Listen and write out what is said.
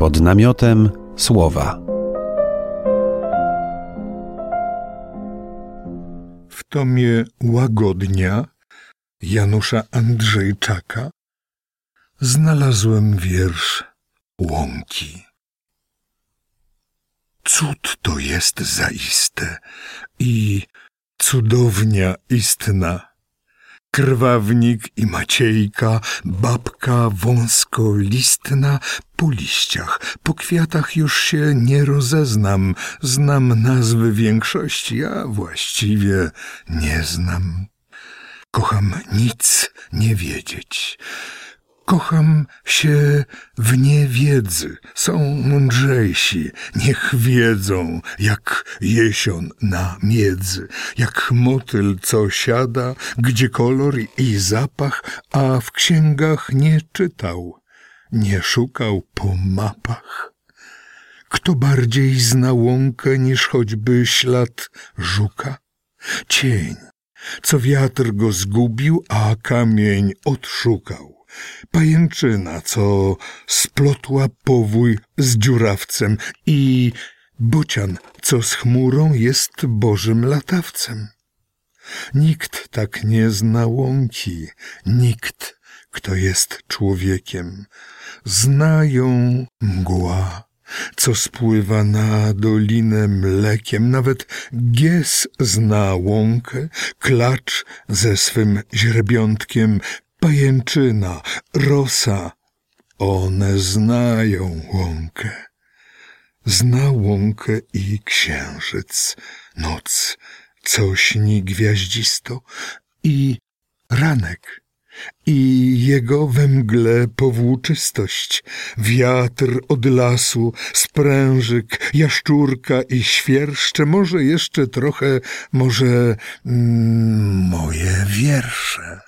Pod namiotem słowa. W tomie Łagodnia Janusza Andrzejczaka znalazłem wiersz Łąki. Cud to jest zaiste i cudownia istna. Krwawnik i Maciejka, babka wąskolistna, po liściach, po kwiatach już się nie rozeznam. Znam nazwy większości, a właściwie nie znam. Kocham nic nie wiedzieć. Kocham się w niewiedzy. Są mądrzejsi, niech wiedzą, jak jesion na miedzy, jak motyl, co siada, gdzie kolor i zapach, a w księgach nie czytał, nie szukał po mapach. Kto bardziej zna łąkę niż choćby ślad żuka? Cień, co wiatr go zgubił, a kamień odszukał pajęczyna, co splotła powój z dziurawcem i bocian, co z chmurą jest bożym latawcem. Nikt tak nie zna łąki, nikt, kto jest człowiekiem. Znają mgła, co spływa na dolinę mlekiem. Nawet gies zna łąkę, klacz ze swym źrebiątkiem, pajęczyna, rosa. One znają łąkę. Zna łąkę i księżyc, noc, co śni gwiaździsto i ranek i jego we mgle powłóczystość, wiatr od lasu, sprężyk, jaszczurka i świerszcze, może jeszcze trochę, może mm, moje wiersze.